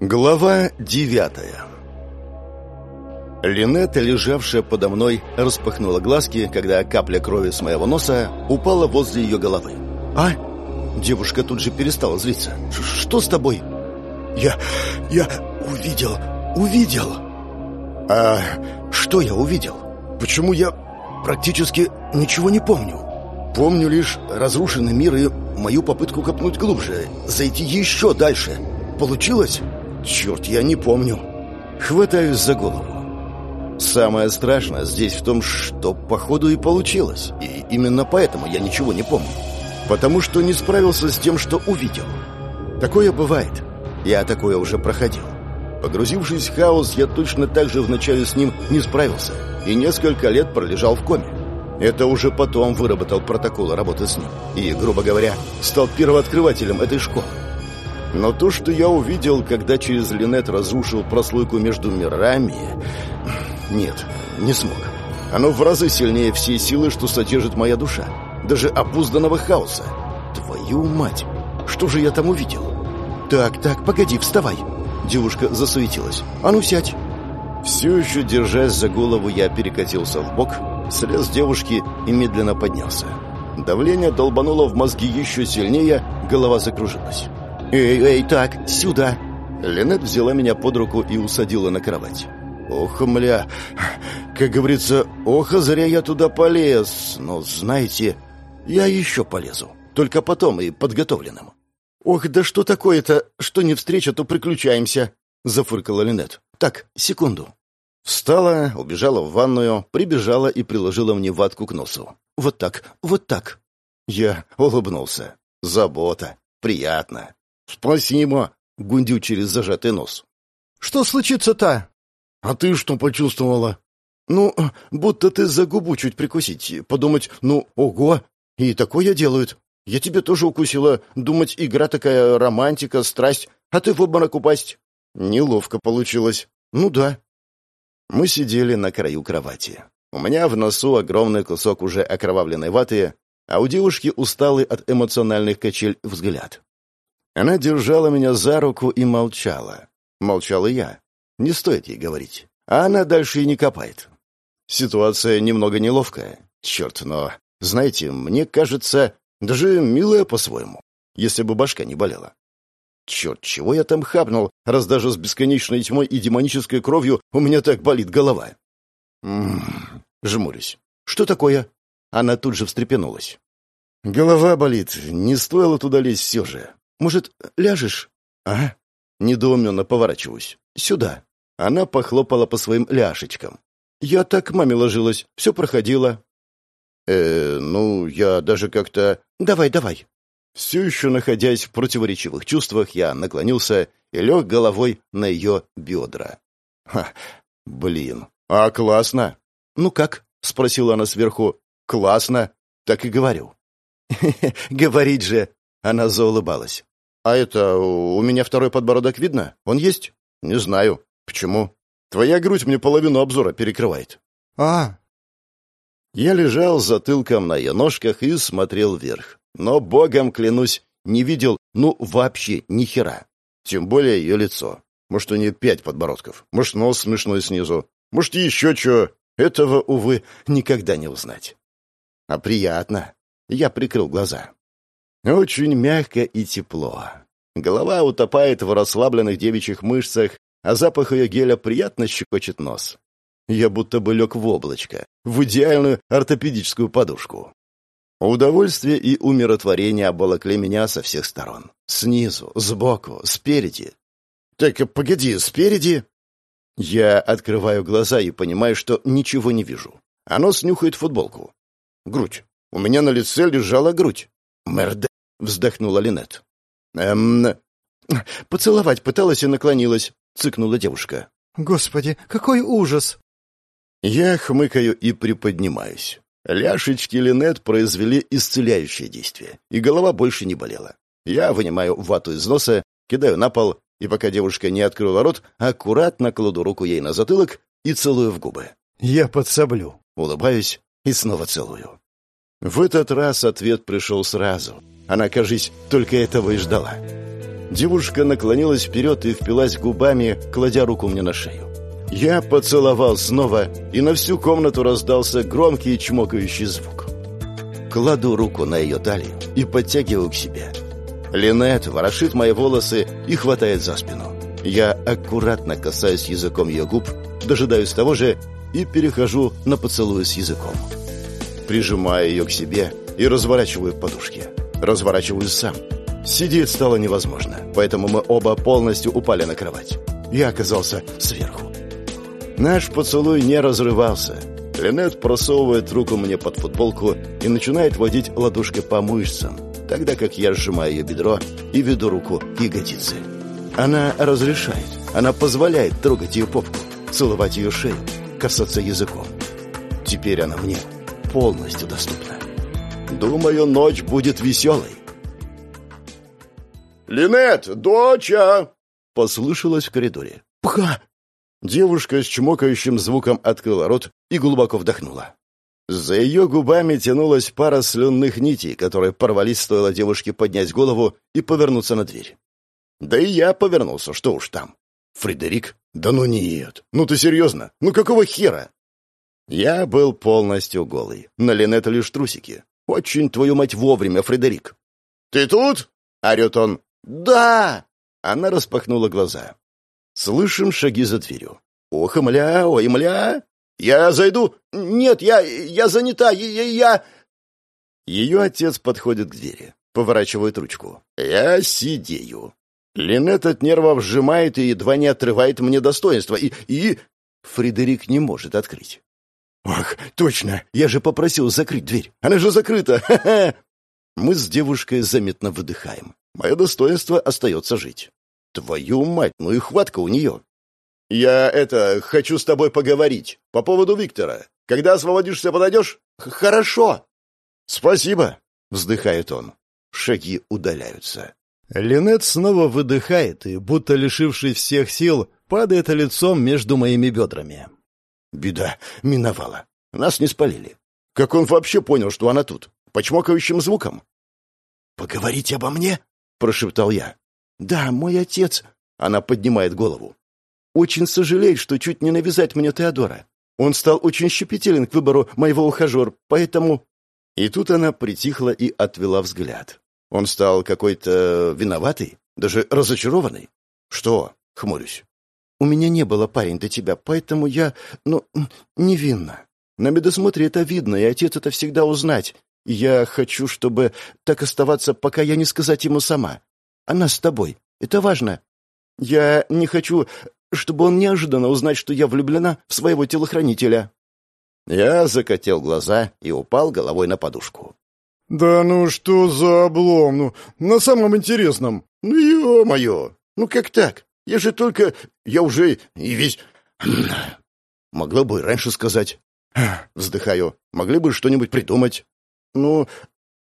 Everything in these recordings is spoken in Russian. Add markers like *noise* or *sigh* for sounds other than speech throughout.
Глава девятая Линетта, лежавшая подо мной, распахнула глазки, когда капля крови с моего носа упала возле ее головы. «А?» Девушка тут же перестала злиться. «Что с тобой?» «Я... я увидел... увидел...» «А что я увидел? Почему я практически ничего не помню? Помню лишь разрушенный мир и мою попытку копнуть глубже, зайти еще дальше. Получилось?» Черт, я не помню. Хватаюсь за голову. Самое страшное здесь в том, что походу и получилось. И именно поэтому я ничего не помню. Потому что не справился с тем, что увидел. Такое бывает. Я такое уже проходил. Погрузившись в хаос, я точно так же вначале с ним не справился. И несколько лет пролежал в коме. Это уже потом выработал протоколы работы с ним. И, грубо говоря, стал первооткрывателем этой школы. Но то, что я увидел, когда через Линет разрушил прослойку между мирами... Нет, не смог. Оно в разы сильнее всей силы, что содержит моя душа. Даже опузданного хаоса. Твою мать! Что же я там увидел? Так, так, погоди, вставай. Девушка засуетилась. А ну сядь. Все еще держась за голову, я перекатился в бок, слез с девушки и медленно поднялся. Давление долбануло в мозги еще сильнее, голова закружилась. «Эй, эй, так, сюда!» Линет взяла меня под руку и усадила на кровать. «Ох, мля, как говорится, ох, зря я туда полез. Но, знаете, я еще полезу. Только потом и подготовленным». «Ох, да что такое-то? Что не встреча, то приключаемся», — зафыркала Линет. «Так, секунду». Встала, убежала в ванную, прибежала и приложила мне ватку к носу. «Вот так, вот так». Я улыбнулся. «Забота. Приятно. «Спасибо», — гундю через зажатый нос. «Что случится-то?» «А ты что почувствовала?» «Ну, будто ты за губу чуть прикусить. Подумать, ну, ого, и такое делают. Я тебе тоже укусила. Думать, игра такая романтика, страсть, а ты в обморок упасть». Неловко получилось. «Ну да». Мы сидели на краю кровати. У меня в носу огромный кусок уже окровавленной ваты, а у девушки усталый от эмоциональных качель взгляд. Она держала меня за руку и молчала. Молчал и я. Не стоит ей говорить. А она дальше и не копает. Ситуация немного неловкая. Черт, но, знаете, мне кажется, даже милая по-своему, если бы башка не болела. Черт, чего я там хапнул, раз даже с бесконечной тьмой и демонической кровью у меня так болит голова? Ммм, жмурюсь. Что такое? Она тут же встрепенулась. Голова болит, не стоило туда лезть все же. Может, ляжешь?» «А?» Недоуменно поворачиваюсь. «Сюда». Она похлопала по своим ляшечкам. «Я так к маме ложилась, все проходило». «Э, ну, я даже как-то...» «Давай, давай». Все еще находясь в противоречивых чувствах, я наклонился и лег головой на ее бедра. «Ха, блин, а классно!» «Ну как?» — спросила она сверху. «Классно!» Так и говорю. *laughs* «Говорить же!» Она заулыбалась. «А это, у меня второй подбородок видно? Он есть?» «Не знаю. Почему?» «Твоя грудь мне половину обзора перекрывает». «А?» Я лежал затылком на ее ножках и смотрел вверх. Но, богом клянусь, не видел, ну, вообще ни хера. Тем более ее лицо. Может, у нее пять подбородков. Может, нос смешной снизу. Может, еще что. Этого, увы, никогда не узнать. А приятно. Я прикрыл глаза. Очень мягко и тепло. Голова утопает в расслабленных девичьих мышцах, а запах ее геля приятно щекочет нос. Я будто бы лег в облачко, в идеальную ортопедическую подушку. Удовольствие и умиротворение оболокли меня со всех сторон. Снизу, сбоку, спереди. Так, погоди, спереди? Я открываю глаза и понимаю, что ничего не вижу. Оно снюхает футболку. Грудь. У меня на лице лежала грудь. Мерде. — вздохнула Линет. «Эм... Поцеловать пыталась и наклонилась», — цыкнула девушка. «Господи, какой ужас!» Я хмыкаю и приподнимаюсь. Ляшечки Линет произвели исцеляющее действие, и голова больше не болела. Я вынимаю вату из носа, кидаю на пол, и пока девушка не открыла рот, аккуратно кладу руку ей на затылок и целую в губы. «Я подсоблю», — улыбаюсь и снова целую. В этот раз ответ пришел сразу — она, кажись, только этого и ждала. Девушка наклонилась вперед и впилась губами, кладя руку мне на шею. Я поцеловал снова, и на всю комнату раздался громкий чмокающий звук. Кладу руку на ее талию и подтягиваю к себе. Линет ворошит мои волосы и хватает за спину. Я аккуратно касаюсь языком ее губ, дожидаюсь того же и перехожу на поцелуй с языком. Прижимаю ее к себе и разворачиваю в подушке. Разворачиваю сам. Сидеть стало невозможно, поэтому мы оба полностью упали на кровать. Я оказался сверху. Наш поцелуй не разрывался. Линет просовывает руку мне под футболку и начинает водить ладошкой по мышцам, тогда как я сжимаю ее бедро и веду руку к ягодице. Она разрешает, она позволяет трогать ее попку, целовать ее шею, касаться языком. Теперь она мне полностью доступна. Думаю, ночь будет веселой. «Линет, доча!» — послышалось в коридоре. «Пха!» Девушка с чмокающим звуком открыла рот и глубоко вдохнула. За ее губами тянулась пара слюнных нитей, которые порвались, стоило девушке поднять голову и повернуться на дверь. Да и я повернулся, что уж там. Фредерик? Да ну нет. Ну ты серьезно? Ну какого хера? Я был полностью голый. На Линетта лишь трусики. Очень, твою мать, вовремя, Фредерик. «Ты тут?» — орет он. «Да!» Она распахнула глаза. Слышим шаги за дверью. «Ох, мля, ой, мля! Я зайду! Нет, я... я занята, я... я...» Ее отец подходит к двери, поворачивает ручку. Я сидею. Линет от нервов сжимает и едва не отрывает мне достоинство. И... и... Фредерик не может открыть. «Ах, точно! Я же попросил закрыть дверь! Она же закрыта! *laughs* Ха-ха!» Мы с девушкой заметно выдыхаем. Мое достоинство остается жить. Твою мать, ну и хватка у нее. Я, это, хочу с тобой поговорить по поводу Виктора. Когда освободишься, подойдешь? Хорошо. Спасибо, вздыхает он. Шаги удаляются. Линет снова выдыхает и, будто лишившись всех сил, падает лицом между моими бедрами. Беда миновала. Нас не спалили. Как он вообще понял, что она тут? По чмокающим звукам? «Поговорите обо мне?» — прошептал я. «Да, мой отец...» — она поднимает голову. «Очень сожалеет, что чуть не навязать мне Теодора. Он стал очень щепетилен к выбору моего ухажера, поэтому...» И тут она притихла и отвела взгляд. Он стал какой-то виноватый, даже разочарованный. «Что?» — хмурюсь. «У меня не было парень до тебя, поэтому я, ну, невинна. На медосмотре это видно, и отец это всегда узнать. Я хочу, чтобы так оставаться, пока я не сказать ему сама. Она с тобой. Это важно. Я не хочу, чтобы он неожиданно узнать, что я влюблена в своего телохранителя». Я закатил глаза и упал головой на подушку. «Да ну что за облом? Ну, на самом интересном!» «Ну, ё-моё! Ну как так? Я же только... Я уже и весь... *clears throat* Могла бы раньше сказать. Вздыхаю. Могли бы что-нибудь придумать. Ну,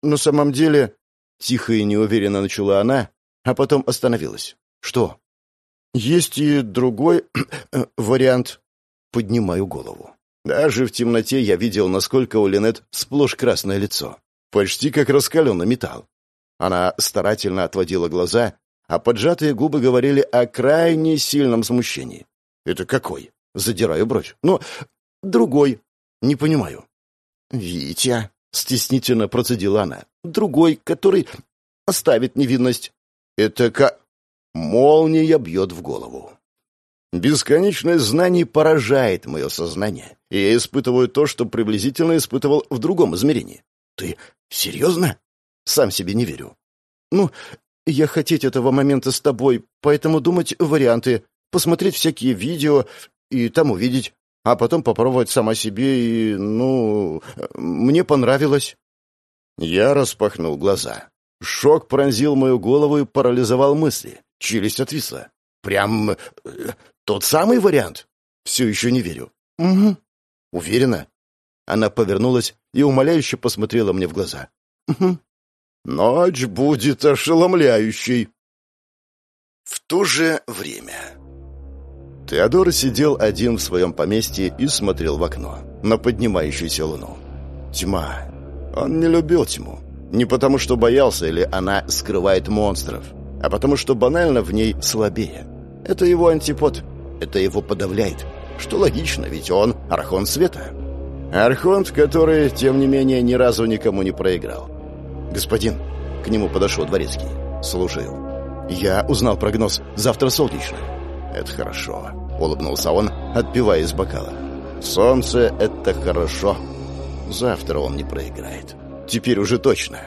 на самом деле... Тихо и неуверенно начала она, а потом остановилась. Что? Есть и другой *clears throat* вариант. Поднимаю голову. Даже в темноте я видел, насколько у Линет сплошь красное лицо. Почти как раскаленный металл. Она старательно отводила глаза, а поджатые губы говорили о крайне сильном смущении. «Это какой?» Задираю бровь. «Но другой. Не понимаю». «Витя», — стеснительно процедила она. «Другой, который оставит невинность». «Это как...» Молния бьет в голову. Бесконечность знаний поражает мое сознание, и я испытываю то, что приблизительно испытывал в другом измерении. «Ты серьезно?» «Сам себе не верю». «Ну, я хотеть этого момента с тобой, поэтому думать варианты, посмотреть всякие видео и там увидеть, а потом попробовать сама себе и, ну, мне понравилось». Я распахнул глаза. Шок пронзил мою голову и парализовал мысли. Челюсть отвисла. «Прям э, тот самый вариант?» «Все еще не верю». «Угу». «Уверена?» Она повернулась и умоляюще посмотрела мне в глаза. «Угу». «Ночь будет ошеломляющей». В то же время... Теодор сидел один в своем поместье и смотрел в окно на поднимающуюся луну. Тьма. Он не любил тьму. Не потому, что боялся или она скрывает монстров, а потому что банально в ней слабее. Это его антипод, это его подавляет. Что логично, ведь он Архон Света. Архонт, который, тем не менее, ни разу никому не проиграл. «Господин», — к нему подошел дворецкий, — «слушаю. Я узнал прогноз. Завтра солнечно». «Это хорошо», — улыбнулся он, отпивая из бокала. «Солнце — это хорошо. Завтра он не проиграет. Теперь уже точно».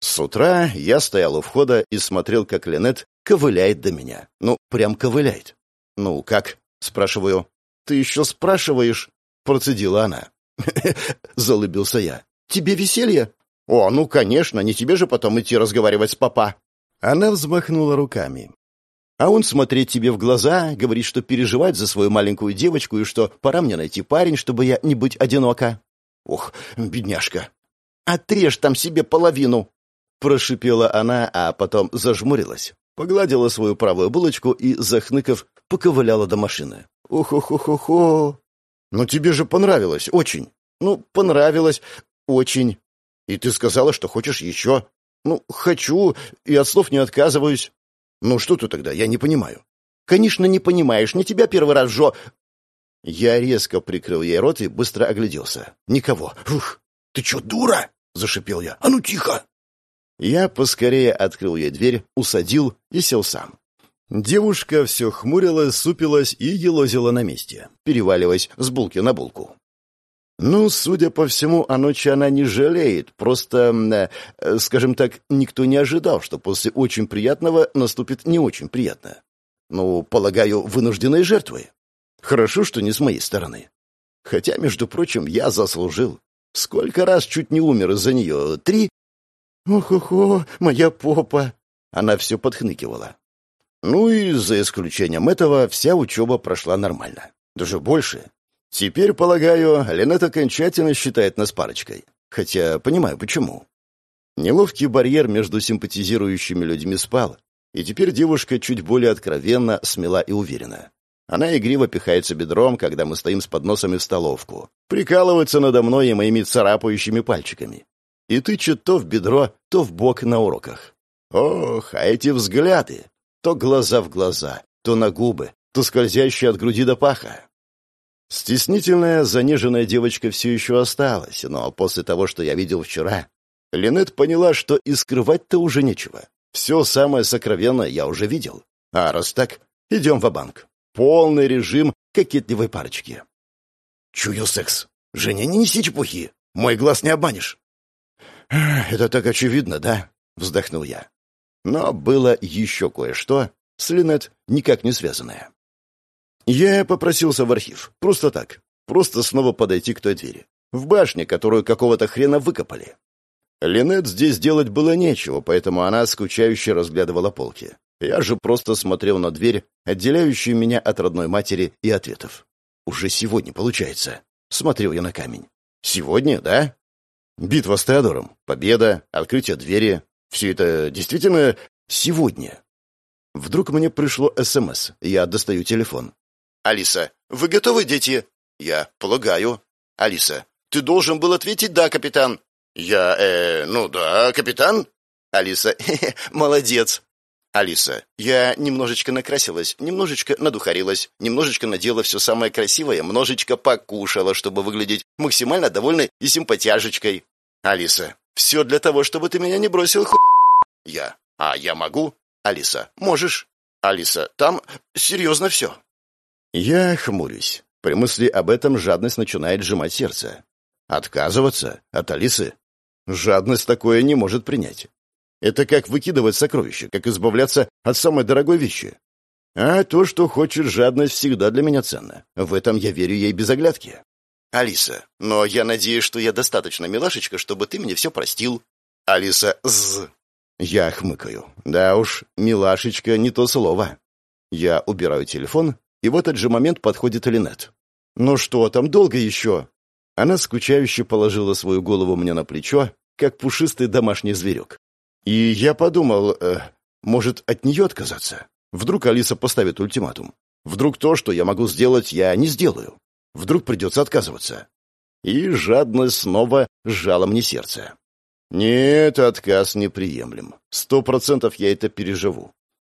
С утра я стоял у входа и смотрел, как Ленет ковыляет до меня. Ну, прям ковыляет. «Ну, как?» — спрашиваю. «Ты еще спрашиваешь?» — процедила она. *laughs* Залыбился я. «Тебе веселье?» «О, ну, конечно, не тебе же потом идти разговаривать с папа». Она взмахнула руками. А он смотреть тебе в глаза, говорит, что переживать за свою маленькую девочку и что пора мне найти парень, чтобы я не быть одинока. Ох, бедняжка. Отрежь там себе половину, Прошипела она, а потом зажмурилась, погладила свою правую булочку и, захныков, поковыляла до машины. «Ох-ох-ох-ох-ох!» «Ну тебе же понравилось, очень!» «Ну, понравилось, очень!» «И ты сказала, что хочешь еще?» «Ну, хочу, и от слов не отказываюсь». «Ну что ты тогда, я не понимаю». «Конечно, не понимаешь, не тебя первый раз жо...» Я резко прикрыл ей рот и быстро огляделся. «Никого. Ух! Ты что, дура?» — зашипел я. «А ну тихо!» Я поскорее открыл ей дверь, усадил и сел сам. Девушка все хмурилась, супилась и елозила на месте, переваливаясь с булки на булку. Ну, судя по всему, о ночи она не жалеет, просто, э, скажем так, никто не ожидал, что после очень приятного наступит не очень приятно. Ну, полагаю, вынужденной жертвой. Хорошо, что не с моей стороны. Хотя, между прочим, я заслужил. Сколько раз чуть не умер из-за нее? Три? «Ох-охо, моя попа!» Она все подхныкивала. Ну и за исключением этого вся учеба прошла нормально. Даже больше. Теперь, полагаю, Ленет окончательно считает нас парочкой. Хотя понимаю, почему. Неловкий барьер между симпатизирующими людьми спал, и теперь девушка чуть более откровенно, смела и уверена. Она игриво пихается бедром, когда мы стоим с подносами в столовку. Прикалывается надо мной и моими царапающими пальчиками и тычет то в бедро, то в бок на уроках. Ох, а эти взгляды! То глаза в глаза, то на губы, то скользящие от груди до паха. Стеснительная, заниженная девочка все еще осталась, но после того, что я видел вчера, Линет поняла, что и скрывать-то уже нечего. Все самое сокровенное я уже видел. А раз так, идем в банк Полный режим кокетливой парочки. Чую секс. Женя, не неси чепухи. Мой глаз не обманешь. «Это так очевидно, да?» — вздохнул я. Но было еще кое-что с Линет никак не связанное. Я попросился в архив. Просто так. Просто снова подойти к той двери. В башне, которую какого-то хрена выкопали. Линет здесь делать было нечего, поэтому она скучающе разглядывала полки. Я же просто смотрел на дверь, отделяющую меня от родной матери и ответов. Уже сегодня, получается. Смотрел я на камень. Сегодня, да? Битва с Теодором, победа, открытие двери — все это действительно сегодня. Вдруг мне пришло СМС. Я достаю телефон. «Алиса, вы готовы, дети?» «Я полагаю». «Алиса, ты должен был ответить «да, капитан». «Я, э, ну да, капитан». «Алиса, *laughs* молодец». «Алиса, я немножечко накрасилась, немножечко надухарилась, немножечко надела все самое красивое, немножечко покушала, чтобы выглядеть максимально довольной и симпатяжечкой. Алиса, все для того, чтобы ты меня не бросил хуй. Я. А я могу? Алиса, можешь? Алиса, там серьезно все. Я хмурюсь. При мысли об этом жадность начинает сжимать сердце. Отказываться от Алисы? Жадность такое не может принять. Это как выкидывать сокровища, как избавляться от самой дорогой вещи. А то, что хочет жадность, всегда для меня ценно. В этом я верю ей без оглядки. Алиса, но я надеюсь, что я достаточно милашечка, чтобы ты мне все простил. Алиса, з. Я хмыкаю. Да уж, милашечка не то слово. Я убираю телефон, и в этот же момент подходит Линет. «Ну что там, долго еще?» Она скучающе положила свою голову мне на плечо, как пушистый домашний зверек. И я подумал, э, может, от нее отказаться? Вдруг Алиса поставит ультиматум. Вдруг то, что я могу сделать, я не сделаю. Вдруг придется отказываться. И жадность снова сжала мне сердце. Нет, отказ неприемлем. Сто процентов я это переживу.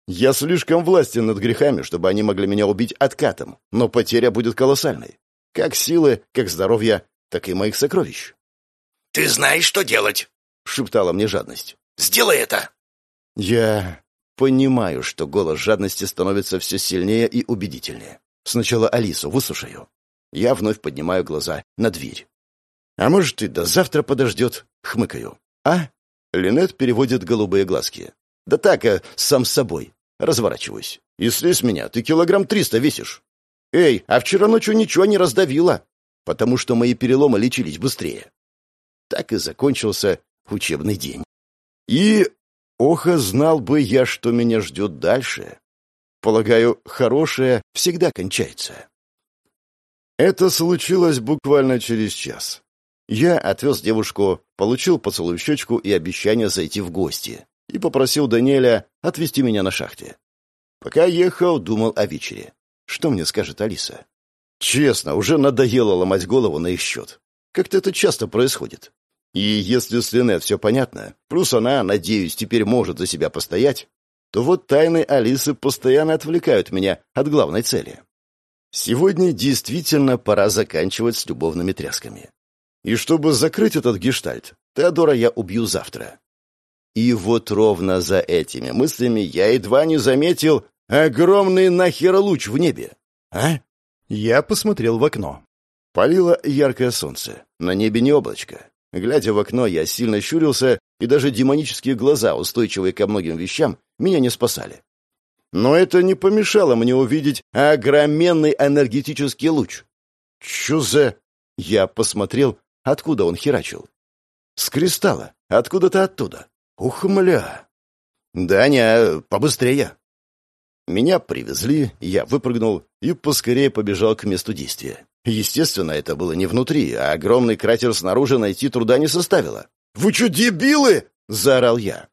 Я слишком властен над грехами, чтобы они могли меня убить откатом, но потеря будет колоссальной. Как силы, как здоровья, так и моих сокровищ. «Ты знаешь, что делать!» — шептала мне жадность. «Сделай это!» Я понимаю, что голос жадности становится все сильнее и убедительнее. Сначала Алису выслушаю. Я вновь поднимаю глаза на дверь. «А может, и до завтра подождет?» — хмыкаю. «А?» — Линет переводит голубые глазки. «Да так, а, сам с собой». Разворачиваюсь. «И слезь меня, ты килограмм триста весишь». «Эй, а вчера ночью ничего не раздавило, потому что мои переломы лечились быстрее». Так и закончился учебный день. И, ох, знал бы я, что меня ждет дальше. Полагаю, хорошее всегда кончается. Это случилось буквально через час. Я отвез девушку, получил поцелуй в щечку и обещание зайти в гости, и попросил Даниэля отвезти меня на шахте. Пока ехал, думал о вечере. Что мне скажет Алиса? Честно, уже надоело ломать голову на их счет. Как-то это часто происходит. И если с Линет все понятно, плюс она, надеюсь, теперь может за себя постоять, то вот тайны Алисы постоянно отвлекают меня от главной цели. Сегодня действительно пора заканчивать с любовными трясками. И чтобы закрыть этот гештальт, Теодора я убью завтра. И вот ровно за этими мыслями я едва не заметил огромный нахер луч в небе. А? Я посмотрел в окно. Палило яркое солнце. На небе не облачко. Глядя в окно, я сильно щурился, и даже демонические глаза, устойчивые ко многим вещам, меня не спасали. Но это не помешало мне увидеть огроменный энергетический луч. Чё за... Я посмотрел, откуда он херачил. С кристалла, откуда-то оттуда. Ухмля. «Даня, побыстрее!» Меня привезли, я выпрыгнул и поскорее побежал к месту действия. Естественно, это было не внутри, а огромный кратер снаружи найти труда не составило. «Вы что, дебилы?» — заорал я.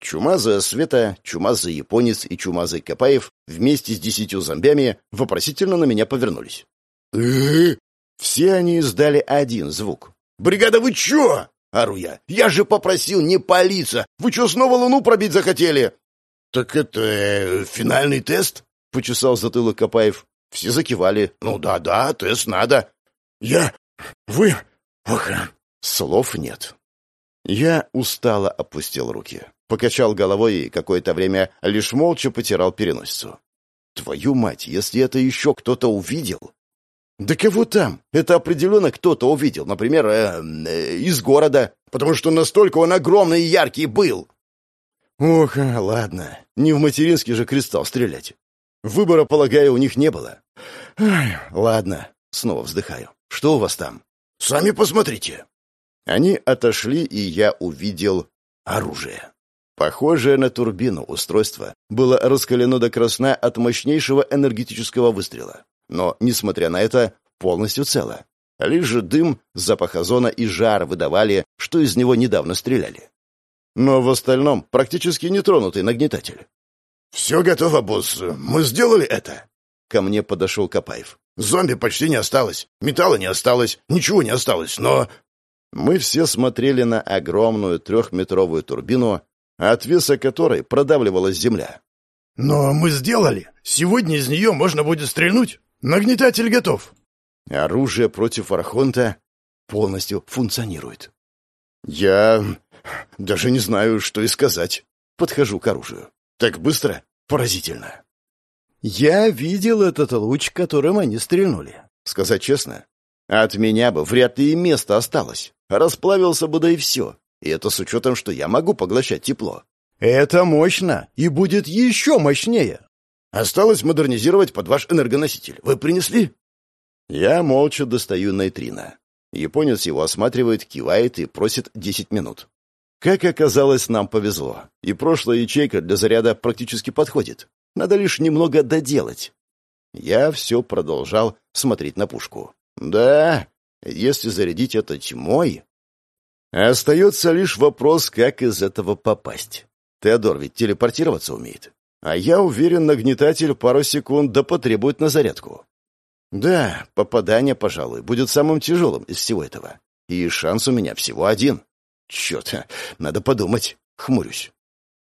Чумазая Света, чумазый японец и чумазый Копаев вместе с десятью зомбями вопросительно на меня повернулись. Все они издали один звук. «Бригада, вы чё?» — ору я. «Я же попросил не палиться! Вы чё, снова луну пробить захотели?» «Так это э, финальный тест?» — почесал затылок Копаев. Все закивали. «Ну да-да, тест надо». «Я... вы... ох...» Слов нет. Я устало опустил руки, покачал головой и какое-то время лишь молча потирал переносицу. «Твою мать, если это еще кто-то увидел...» «Да кого там? Это определенно кто-то увидел, например, э, э, из города, потому что настолько он огромный и яркий был». «Ох, ладно, не в материнский же кристалл стрелять. Выбора, полагаю, у них не было. Ай, ладно, снова вздыхаю. Что у вас там? Сами посмотрите. Они отошли, и я увидел оружие. Похожее на турбину устройство было раскалено до красна от мощнейшего энергетического выстрела. Но, несмотря на это, полностью цело. Лишь же дым, запах озона и жар выдавали, что из него недавно стреляли. Но в остальном практически нетронутый нагнетатель. «Все готово, босс. Мы сделали это». Ко мне подошел Копаев. «Зомби почти не осталось. Металла не осталось. Ничего не осталось, но...» Мы все смотрели на огромную трехметровую турбину, от веса которой продавливалась земля. «Но мы сделали. Сегодня из нее можно будет стрельнуть. Нагнетатель готов». Оружие против Архонта полностью функционирует. Я даже не знаю, что и сказать. Подхожу к оружию. Так быстро? Поразительно. Я видел этот луч, которым они стрельнули. Сказать честно, от меня бы вряд ли и место осталось. Расплавился бы, да и все. И это с учетом, что я могу поглощать тепло. Это мощно и будет еще мощнее. Осталось модернизировать под ваш энергоноситель. Вы принесли? Я молча достаю нейтрина. Японец его осматривает, кивает и просит десять минут. Как оказалось, нам повезло, и прошлая ячейка для заряда практически подходит. Надо лишь немного доделать. Я все продолжал смотреть на пушку. Да, если зарядить это тьмой... Остается лишь вопрос, как из этого попасть. Теодор ведь телепортироваться умеет. А я уверен, нагнетатель пару секунд да потребует на зарядку. Да, попадание, пожалуй, будет самым тяжелым из всего этого. И шанс у меня всего один. Черт, надо подумать. Хмурюсь.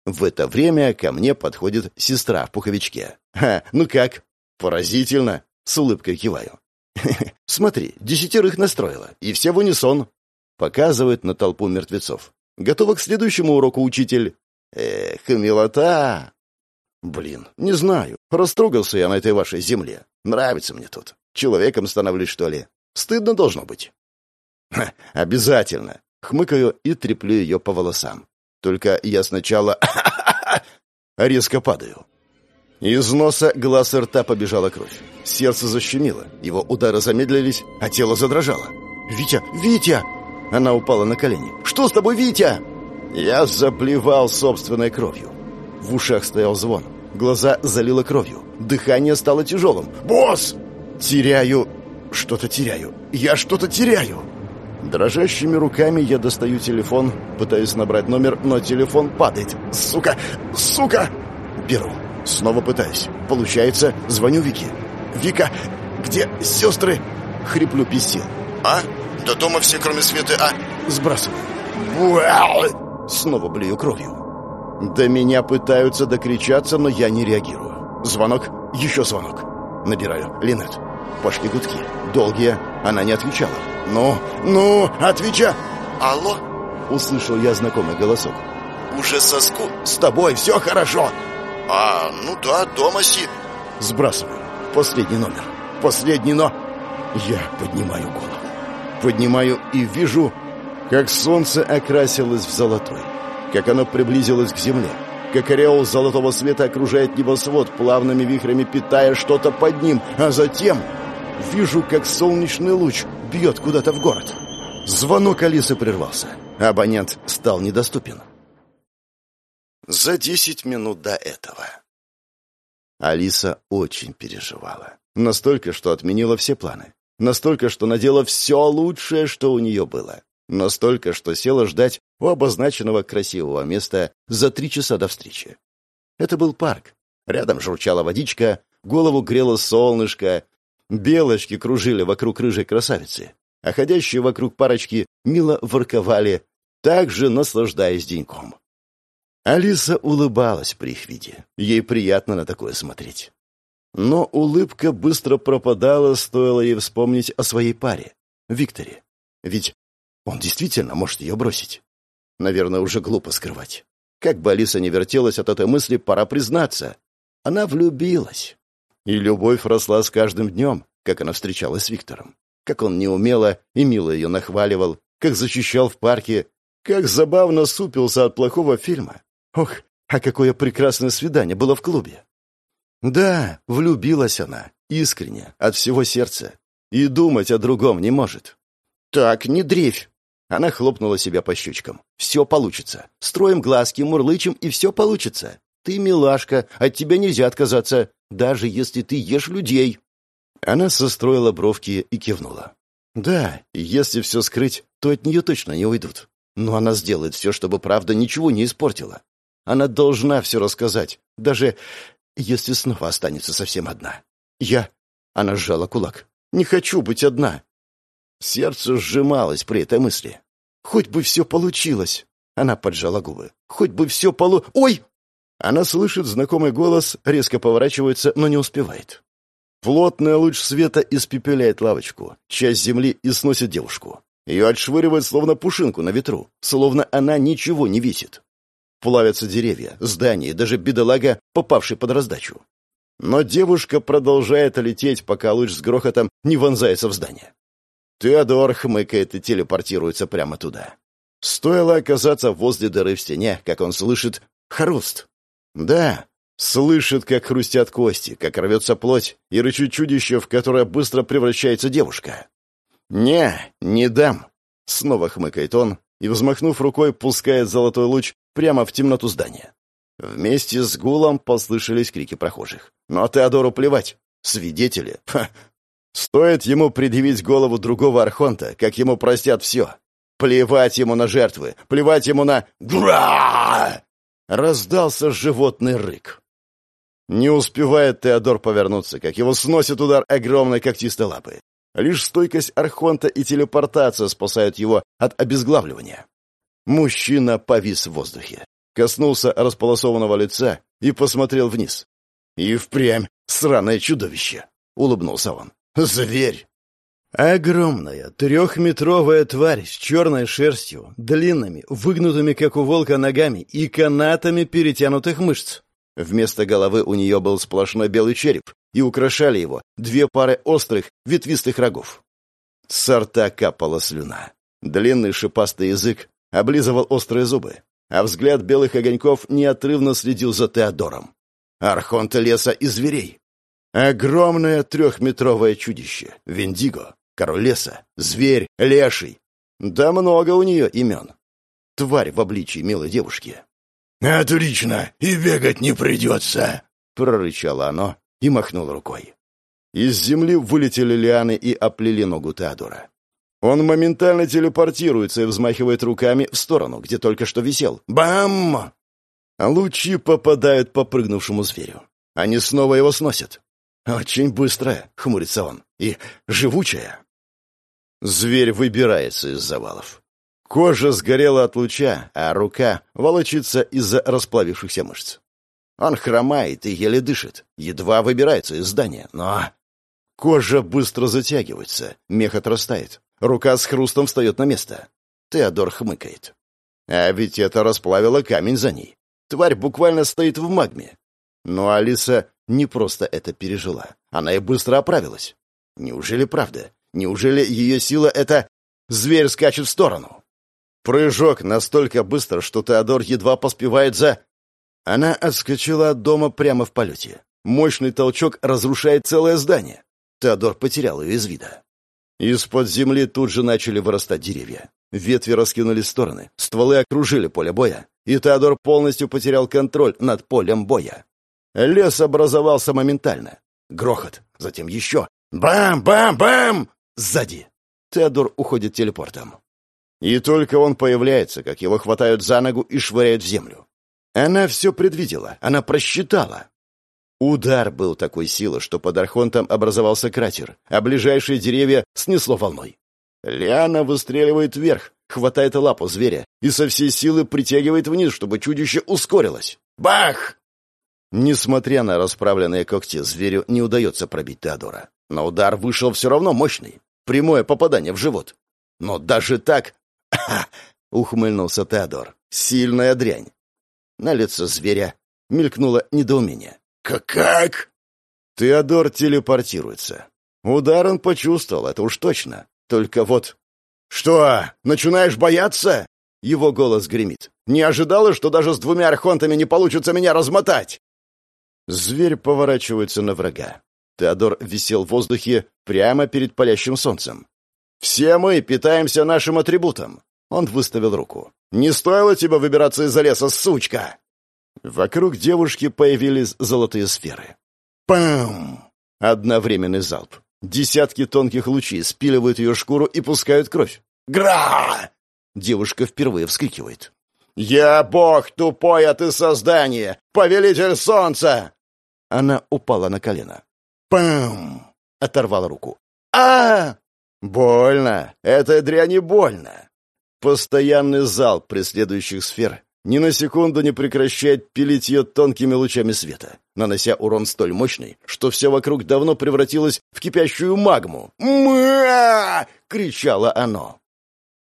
В это время ко мне подходит сестра в пуховичке. «Ха, ну как?» «Поразительно!» — с улыбкой киваю. *laughs* «Смотри, десятерых настроила, и все в унисон!» Показывает на толпу мертвецов. «Готова к следующему уроку, учитель?» «Эх, милота!» «Блин, не знаю. Растрогался я на этой вашей земле. Нравится мне тут. Человеком становлюсь, что ли? Стыдно должно быть». Ха, «Обязательно!» Хмыкаю и треплю ее по волосам. Только я сначала *coughs* резко падаю. Из носа, глаз и рта побежала кровь. Сердце защемило, его удары замедлились, а тело задрожало. «Витя! Витя!» Она упала на колени. «Что с тобой, Витя?» Я заплевал собственной кровью. В ушах стоял звон. Глаза залило кровью. Дыхание стало тяжелым. «Босс!» «Теряю... Что-то теряю. Я что-то теряю!» Дрожащими руками я достаю телефон, пытаюсь набрать номер, но телефон падает. «Сука! Сука!» Беру. Снова пытаюсь. Получается, звоню Вике. «Вика, где сестры?» Хриплю без сил. «А? До дома все, кроме Светы, а?» Сбрасываю. Снова блюю кровью. До меня пытаются докричаться, но я не реагирую. Звонок, еще звонок. Набираю. Линет. Пошли гудки. Долгие. Она не отвечала. «Ну, ну, отвеча!» «Алло?» — услышал я знакомый голосок. «Уже соску?» «С тобой все хорошо!» «А, ну да, дома си...» Сбрасываю. Последний номер. Последний, но... Я поднимаю голову. Поднимаю и вижу, как солнце окрасилось в золотой. Как оно приблизилось к земле. Как ореол золотого света окружает небосвод, плавными вихрями питая что-то под ним. А затем вижу, как солнечный луч бьет куда-то в город. Звонок Алисы прервался. Абонент стал недоступен. За десять минут до этого. Алиса очень переживала. Настолько, что отменила все планы. Настолько, что надела все лучшее, что у нее было. Настолько, что села ждать у обозначенного красивого места за три часа до встречи. Это был парк. Рядом журчала водичка, голову грело солнышко, Белочки кружили вокруг рыжей красавицы, а ходящие вокруг парочки мило ворковали, также наслаждаясь деньком. Алиса улыбалась при их виде. Ей приятно на такое смотреть. Но улыбка быстро пропадала, стоило ей вспомнить о своей паре, Викторе. Ведь он действительно может ее бросить. Наверное, уже глупо скрывать. Как бы Алиса не вертелась от этой мысли, пора признаться. Она влюбилась. И любовь росла с каждым днем, как она встречалась с Виктором. Как он неумело и мило ее нахваливал, как защищал в парке, как забавно супился от плохого фильма. Ох, а какое прекрасное свидание было в клубе. Да, влюбилась она, искренне, от всего сердца. И думать о другом не может. «Так, не дрейфь!» Она хлопнула себя по щечкам. «Все получится. Строим глазки, мурлычем, и все получится. Ты милашка, от тебя нельзя отказаться даже если ты ешь людей». Она состроила бровки и кивнула. «Да, если все скрыть, то от нее точно не уйдут. Но она сделает все, чтобы правда ничего не испортила. Она должна все рассказать, даже если снова останется совсем одна. Я...» Она сжала кулак. «Не хочу быть одна». Сердце сжималось при этой мысли. «Хоть бы все получилось!» Она поджала губы. «Хоть бы все полу... Ой!» Она слышит знакомый голос, резко поворачивается, но не успевает. Плотный луч света испепеляет лавочку, часть земли и сносит девушку. Ее отшвыривает словно пушинку на ветру, словно она ничего не висит. Плавятся деревья, здания, даже бедолага, попавший под раздачу. Но девушка продолжает лететь, пока луч с грохотом не вонзается в здание. Теодор хмыкает и телепортируется прямо туда. Стоило оказаться возле дыры в стене, как он слышит хруст. Да, слышит, как хрустят кости, как рвется плоть и рычит чудище, в которое быстро превращается девушка. «Не, не дам!» Снова хмыкает он и, взмахнув рукой, пускает золотой луч прямо в темноту здания. Вместе с гулом послышались крики прохожих. Но Теодору плевать. Свидетели. Ха. Стоит ему предъявить голову другого архонта, как ему простят все. Плевать ему на жертвы, плевать ему на... Гра! Раздался животный рык. Не успевает Теодор повернуться, как его сносит удар огромной когтистой лапы. Лишь стойкость Архонта и телепортация спасают его от обезглавливания. Мужчина повис в воздухе, коснулся располосованного лица и посмотрел вниз. «И впрямь сраное чудовище!» — улыбнулся он. «Зверь!» Огромная трехметровая тварь с черной шерстью, длинными, выгнутыми, как у волка, ногами и канатами перетянутых мышц. Вместо головы у нее был сплошной белый череп, и украшали его две пары острых, ветвистых рогов. С рта капала слюна. Длинный шипастый язык облизывал острые зубы, а взгляд белых огоньков неотрывно следил за Теодором. Архонта леса и зверей. Огромное трехметровое чудище, Вендиго, король леса, зверь, леший. Да много у нее имен. Тварь в обличии милой девушки. «Отлично, и бегать не придется!» — прорычало оно и махнул рукой. Из земли вылетели лианы и оплели ногу Теодора. Он моментально телепортируется и взмахивает руками в сторону, где только что висел. Бам! Лучи попадают по прыгнувшему зверю. Они снова его сносят. Очень быстрая, хмурится он, и живучая. Зверь выбирается из завалов. Кожа сгорела от луча, а рука волочится из-за расплавившихся мышц. Он хромает и еле дышит, едва выбирается из здания, но... Кожа быстро затягивается, мех отрастает, рука с хрустом встает на место. Теодор хмыкает. А ведь это расплавило камень за ней. Тварь буквально стоит в магме. Но Алиса не просто это пережила. Она и быстро оправилась. Неужели правда? Неужели ее сила — это... Зверь скачет в сторону. Прыжок настолько быстро, что Теодор едва поспевает за... Она отскочила от дома прямо в полете. Мощный толчок разрушает целое здание. Теодор потерял ее из вида. Из-под земли тут же начали вырастать деревья. Ветви раскинулись стороны, стволы окружили поле боя, и Теодор полностью потерял контроль над полем боя. Лес образовался моментально. Грохот, затем еще. Бам-бам-бам! Сзади. Теодор уходит телепортом. И только он появляется, как его хватают за ногу и швыряют в землю. Она все предвидела, она просчитала. Удар был такой силы, что под Архонтом образовался кратер, а ближайшие деревья снесло волной. Лиана выстреливает вверх, хватает лапу зверя и со всей силы притягивает вниз, чтобы чудище ускорилось. Бах! Несмотря на расправленные когти, зверю не удается пробить Теодора. Но удар вышел все равно мощный. Прямое попадание в живот. Но даже так... *clears throat* ухмыльнулся Теодор. Сильная дрянь. На лице зверя мелькнуло недоумение. «Как?» Теодор телепортируется. Удар он почувствовал, это уж точно. Только вот... «Что, начинаешь бояться?» Его голос гремит. «Не ожидала, что даже с двумя архонтами не получится меня размотать?» Зверь поворачивается на врага. Теодор висел в воздухе прямо перед палящим солнцем. «Все мы питаемся нашим атрибутом!» Он выставил руку. «Не стоило тебе выбираться из-за леса, сучка!» Вокруг девушки появились золотые сферы. Пам! Одновременный залп. Десятки тонких лучей спиливают ее шкуру и пускают кровь. «Гра!» Девушка впервые вскрикивает. «Я бог тупое ты создание! Повелитель солнца!» Она упала на колено. «Пам!» — оторвала руку. а Больно! Это дряни больно! Постоянный залп преследующих сфер ни на секунду не прекращает пилить ее тонкими лучами света, нанося урон столь мощный, что все вокруг давно превратилось в кипящую магму. «Мя!» — кричало оно.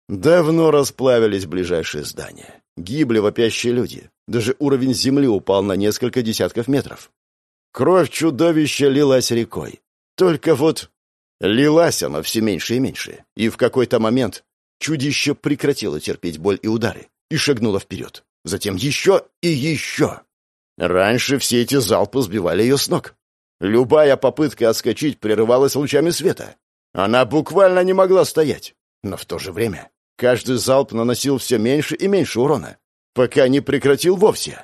Давно расплавились ближайшие здания. Гибли вопящие люди. Даже уровень земли упал на несколько десятков метров. Кровь чудовища лилась рекой. Только вот лилась она все меньше и меньше. И в какой-то момент чудище прекратило терпеть боль и удары и шагнуло вперед. Затем еще и еще. Раньше все эти залпы сбивали ее с ног. Любая попытка отскочить прерывалась лучами света. Она буквально не могла стоять. Но в то же время каждый залп наносил все меньше и меньше урона, пока не прекратил вовсе.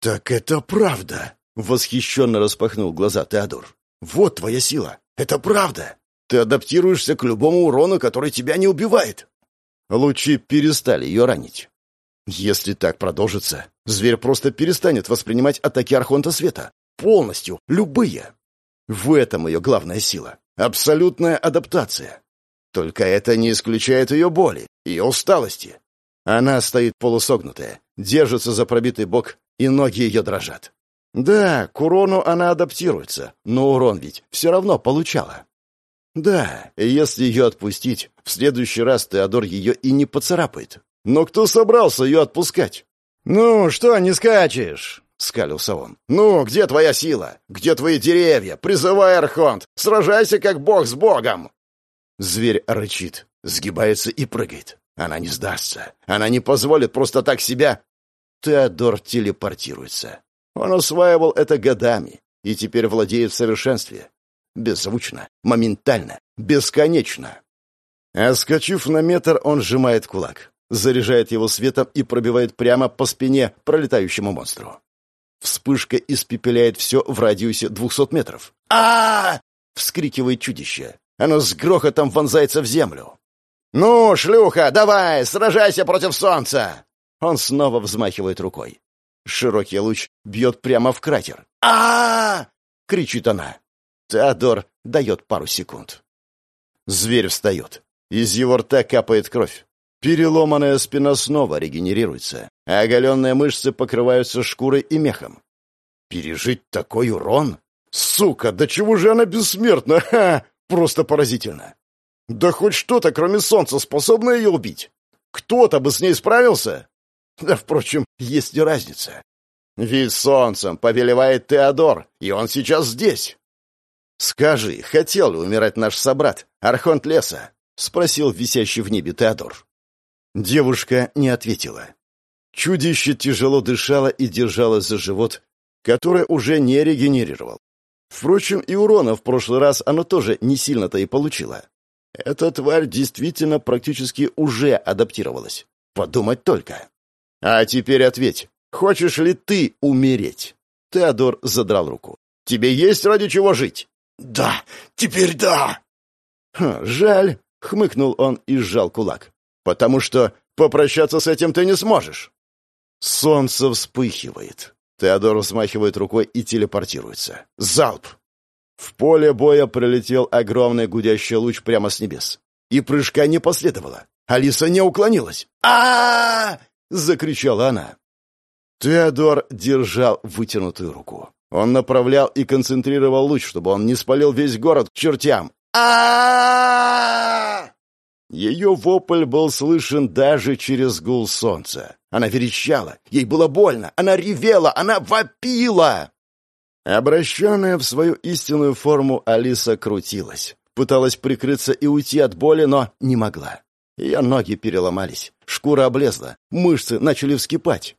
«Так это правда!» Восхищенно распахнул глаза Теодор. «Вот твоя сила! Это правда! Ты адаптируешься к любому урону, который тебя не убивает!» Лучи перестали ее ранить. Если так продолжится, зверь просто перестанет воспринимать атаки Архонта Света. Полностью, любые. В этом ее главная сила. Абсолютная адаптация. Только это не исключает ее боли, ее усталости. Она стоит полусогнутая, держится за пробитый бок, и ноги ее дрожат. Да, к урону она адаптируется, но урон ведь все равно получала. Да, если ее отпустить, в следующий раз Теодор ее и не поцарапает. Но кто собрался ее отпускать? «Ну, что не скачешь?» — скалился он. «Ну, где твоя сила? Где твои деревья? Призывай, Архонт! Сражайся, как бог с богом!» Зверь рычит, сгибается и прыгает. Она не сдастся. Она не позволит просто так себя... Теодор телепортируется. Он усваивал это годами и теперь владеет в совершенстве. Беззвучно, моментально, бесконечно. Оскочив на метр, он сжимает кулак, заряжает его светом и пробивает прямо по спине пролетающему монстру. Вспышка испепеляет все в радиусе двухсот метров. а, -а, -а вскрикивает чудище. Оно с грохотом вонзается в землю. «Ну, шлюха, давай, сражайся против солнца!» Он снова взмахивает рукой. Широкий луч бьет прямо в кратер. а, кричит она. Теодор дает пару секунд. Зверь встает. Из его рта капает кровь. Переломанная спина снова регенерируется, а оголенные мышцы покрываются шкурой и мехом. Пережить такой урон? Сука, да чего же она бессмертна? Ха! Просто поразительно. Да хоть что-то, кроме солнца, способно ее убить. Кто-то бы с ней справился. Да, впрочем, есть и разница. Ведь солнцем повелевает Теодор, и он сейчас здесь. «Скажи, хотел ли умирать наш собрат, Архонт Леса?» — спросил висящий в небе Теодор. Девушка не ответила. Чудище тяжело дышало и держалось за живот, который уже не регенерировал. Впрочем, и урона в прошлый раз оно тоже не сильно-то и получило. Эта тварь действительно практически уже адаптировалась. Подумать только. А теперь ответь, хочешь ли ты умереть? Теодор задрал руку. Тебе есть ради чего жить? Да, теперь да. Ха, жаль, хмыкнул он и сжал кулак. Потому что попрощаться с этим ты не сможешь. Солнце вспыхивает. Теодор взмахивает рукой и телепортируется. Залп! В поле боя пролетел огромный гудящий луч прямо с небес. И прыжка не последовало. Алиса не уклонилась. а, закричала она. Теодор держал вытянутую руку. Он направлял и концентрировал луч, чтобы он не спалил весь город к чертям. а Ее вопль был слышен даже через гул солнца. Она верещала, ей было больно, она ревела, она вопила. Обращенная в свою истинную форму, Алиса крутилась. Пыталась прикрыться и уйти от боли, но не могла. Ее ноги переломались, шкура облезла, мышцы начали вскипать.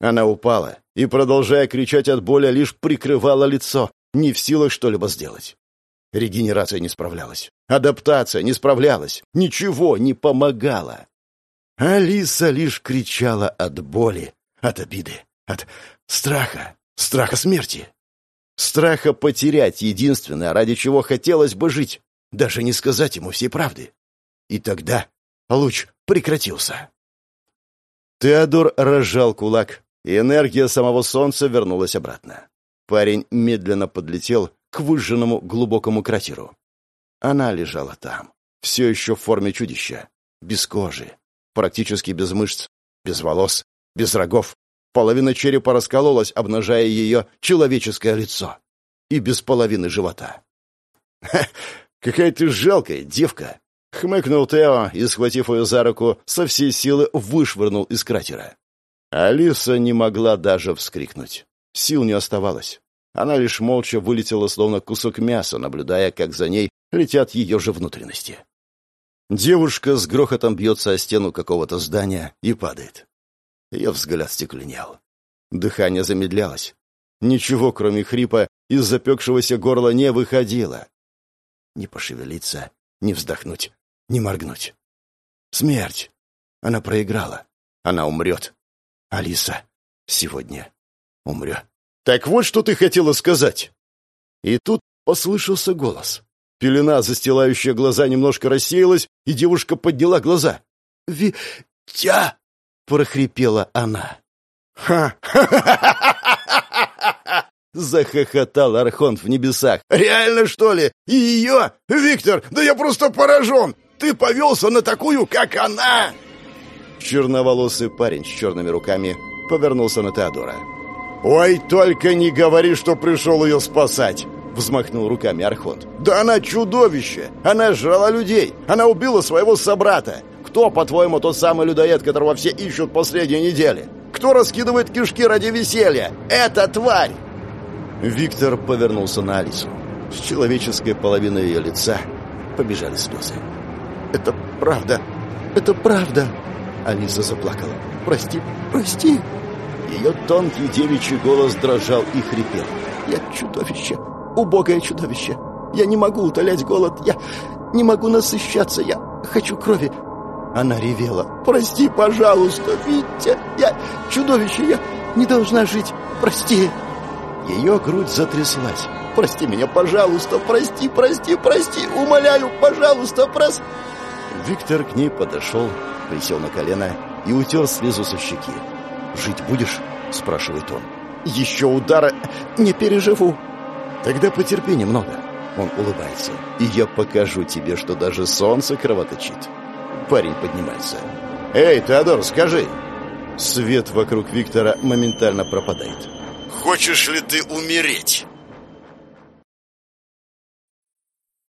Она упала и, продолжая кричать от боли, лишь прикрывала лицо, не в силах что-либо сделать. Регенерация не справлялась, адаптация не справлялась, ничего не помогало. Алиса лишь кричала от боли, от обиды, от страха, страха смерти. Страха потерять единственное, ради чего хотелось бы жить, даже не сказать ему всей правды. И тогда луч прекратился. Теодор разжал кулак, и энергия самого солнца вернулась обратно. Парень медленно подлетел к выжженному глубокому кратеру. Она лежала там, все еще в форме чудища, без кожи, практически без мышц, без волос, без рогов, Половина черепа раскололась, обнажая ее человеческое лицо. И без половины живота. какая ты жалкая девка!» — хмыкнул Тео и, схватив ее за руку, со всей силы вышвырнул из кратера. Алиса не могла даже вскрикнуть. Сил не оставалось. Она лишь молча вылетела, словно кусок мяса, наблюдая, как за ней летят ее же внутренности. Девушка с грохотом бьется о стену какого-то здания и падает. Ее взгляд стекленел. Дыхание замедлялось. Ничего, кроме хрипа, из запекшегося горла не выходило. Не пошевелиться, не вздохнуть, не моргнуть. Смерть. Она проиграла. Она умрет. Алиса сегодня умрет. Так вот, что ты хотела сказать. И тут послышался голос. Пелена, застилающая глаза, немножко рассеялась, и девушка подняла глаза. «Витя!» прохрипела она. «Ха! *laughs* Захохотал Архонт в небесах. «Реально, что ли? И ее? Виктор, да я просто поражен! Ты повелся на такую, как она!» Черноволосый парень с черными руками повернулся на Теодора. «Ой, только не говори, что пришел ее спасать!» Взмахнул руками Архонт. «Да она чудовище! Она жрала людей! Она убила своего собрата! Кто, по-твоему, тот самый людоед, которого все ищут последние недели? Кто раскидывает кишки ради веселья? Это тварь!» Виктор повернулся на Алису. С человеческой половиной ее лица побежали слезы. «Это правда! Это правда!» Алиса заплакала. «Прости, прости!» Ее тонкий девичий голос дрожал и хрипел. «Я чудовище! Убогое чудовище! Я не могу утолять голод! Я не могу насыщаться! Я хочу крови! Она ревела. «Прости, пожалуйста, Витя! Я чудовище! Я не должна жить! Прости!» Ее грудь затряслась. «Прости меня, пожалуйста! Прости, прости, прости! Умоляю, пожалуйста, прос...» Виктор к ней подошел, присел на колено и утер слезу со щеки. «Жить будешь?» — спрашивает он. «Еще удара не переживу!» «Тогда потерпи немного!» Он улыбается. «И я покажу тебе, что даже солнце кровоточит!» Парень поднимается. «Эй, Теодор, скажи!» Свет вокруг Виктора моментально пропадает. «Хочешь ли ты умереть?»